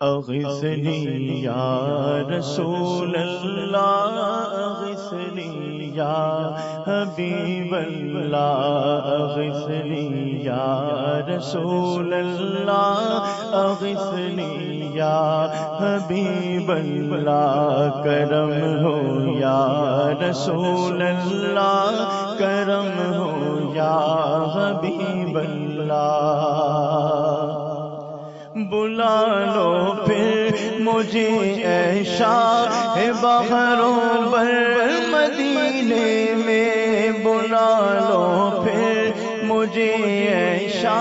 اغثنی یا رسول اللہ اغثنی یا حبیب اللہ اغثنی یا رسول اللہ اغثنی یا حبیب اللہ، کرم ہو یا رسول اللہ، کرم ہو یا حبیب اللہ۔ بلا لو پھر مجھے ایشا ہے بہروں بر مدینے میں بلا لو پھر مجھے ایشا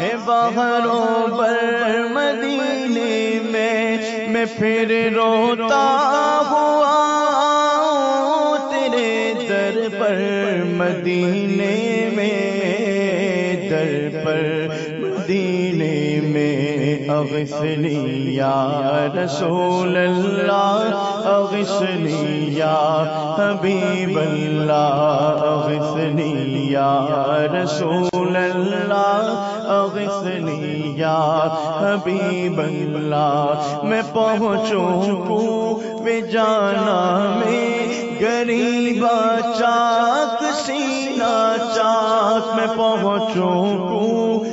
ہے بہروں بر مدینے میں میں پھر روتا ہوا تیرے در پر مدینے میں، در پر مدینے میں۔ اغسلی یا رسول اللہ اغسلی یا حبیب اللہ اغسلی یا رسول اللہ اغسلی یا حبیب اللہ۔ میں پہنچوں کو جانا میں غریبا چاک سینا چاک۔ میں پہنچوں کو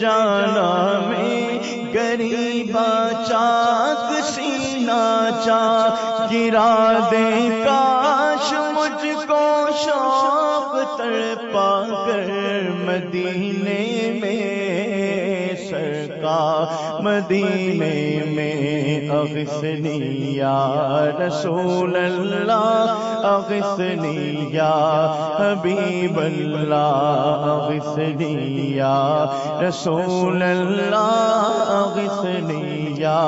جانا میں گریبا چاک سینا چا گرا دے کاش مجھ کو شوق تڑپا کر مدینہ مدینے میں اغسنی یا رسول اللہ اغسنی یا حبیب اللہ اغسنی یا رسول اللہ اغسنی یا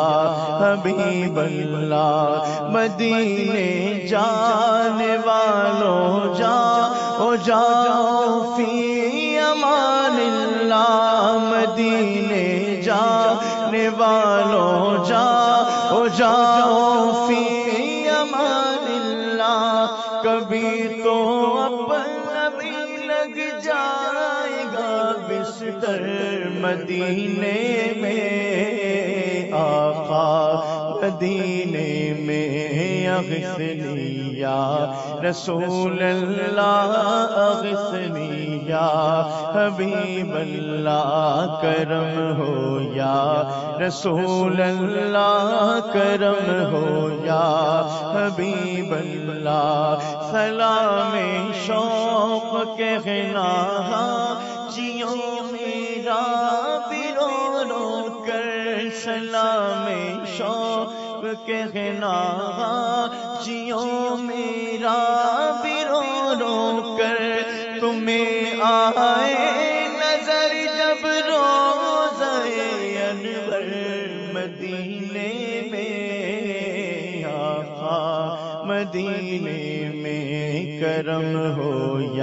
حبیب اللہ، مدینے جانے والوں جا، او جاؤ فی امان اللہ، مدینے جاؤ فی امان اللہ، کبھی تو اپنا بھی لگ جائے گا بستر مدینے میں، آقا مدینے میں اغسنی یا رسول اللہ اغسنی یا حبیب اللہ کرم ہو یا رسول اللہ کرم ہو یا حبیب اللہ سلام شوق کے غنا جیو میرا شوق کے غنا جیو میرا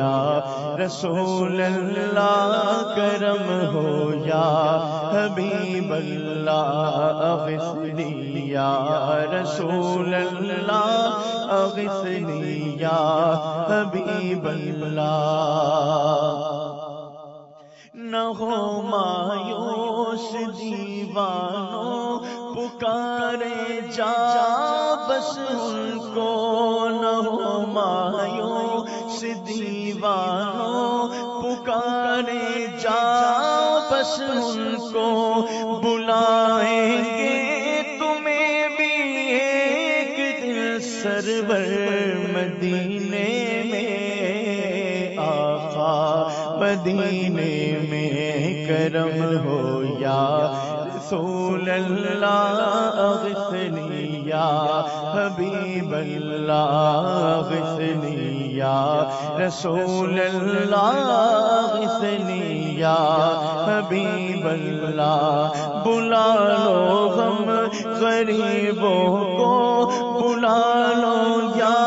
یا رسول اللہ کرم ہو یا حبیب اللہ اغسنی یا رسول اللہ اغسنی یا حبیب اللہ نہ ہو مایوس دیوانوں پکارے جا بس ان کو، نہ ہو مایوس بس ان کو بلائیں گے تمہیں بھی ایک دل سرور مدینے میں، آقا مدینے میں کرم ہو یا رسول اللہ اغسنی یا حبیب اللہ اغسنی یا رسول اللہ اغسنی یا حبیب اللہ، بلا لو غم غریبوں کو، بلا لو یا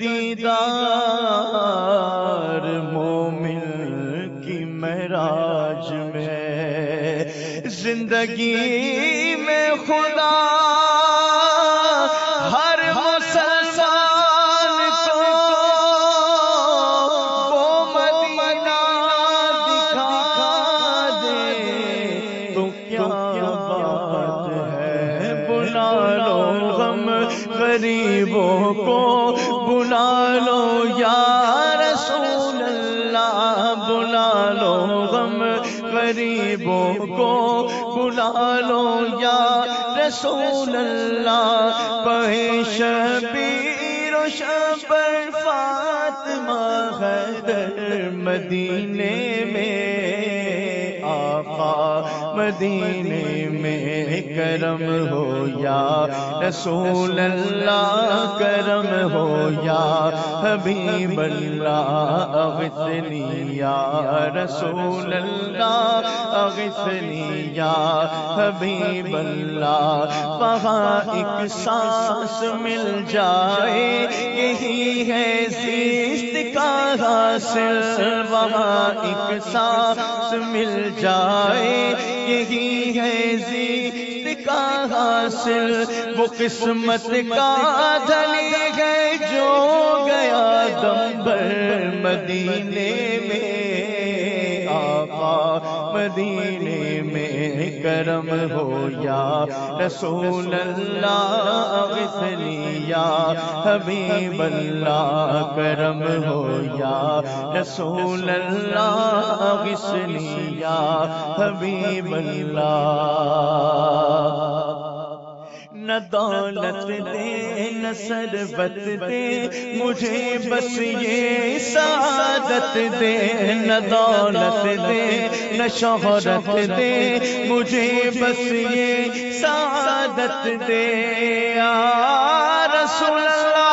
دیدار مومن کی مہراج میں زندگی میں خدا ہر مسلمان بلا لو یا رسول اللہ پہش شبیر و شبر فاطمہ حیدر مدینے میں۔ مدینے میں کرم ہو یا رسول اللہ، کرم ہو یا حبیب اللہ، اغثنی یا رسول اللہ، اغثنی یا حبیب اللہ۔ وہاں ایک سانس مل جائے، یہی کا حاصل وہاں ایک سانس مل جائے، یہی ہے زیست کا حاصل۔ وہ قسمت کا دھلی ہے جو گیا دمبر مدینے میں۔ مدینے میں کرم ہو یا رسول اللہ یا حبیب اللہ، کرم ہو یا رسول اللہ یا حبیب اللہ۔ نہ دولت دے نہ سربت دے، مجھے بس یہ سعادت دے نہ دولت دے نہ شہرت دے، مجھے بس یہ سعادت دے، یا رسول اللہ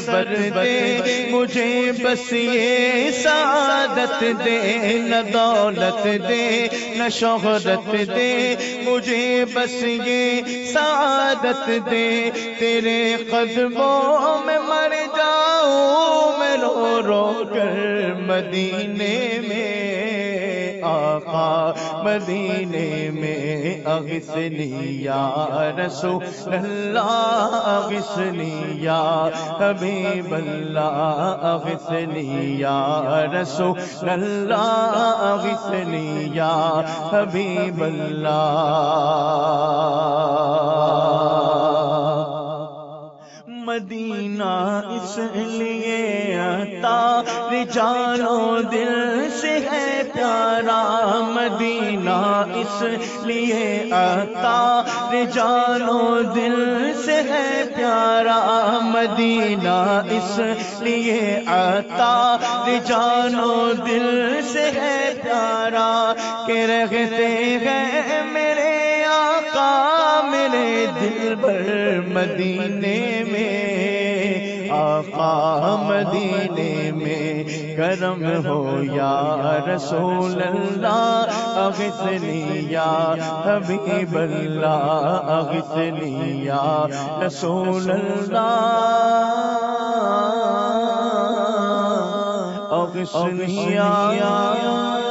سربت دے مجھے بس یہ سعادت دے نہ دولت دے نہ شہرت دے۔ مجھے بس یہ سعادت دے تیرے قدموں میں مر جاؤں میں رو رو کر مدینے میں۔ آقا مدینے میں اغسنی یا رسول اللہ اغسنی یا حبیب اللہ اغسنی یا رسول اللہ اغسنی یا حبیب اللہ۔ مدینہ اس لیے آتا رجالو دل سے ہے مدینہ اس لیے آتا رجالو دل سے ہے پیارا مدینہ اس لیے آتا رجالو دل سے ہے پیارا کہ رہتے ہیں میرے آقا، میرے دل بھر مدینے میں، آقا مدینے کرم ہو یا رسول اللہ اغتنی یا حبیب اللہ اغتنی یا رسول اللہ اغثنی یا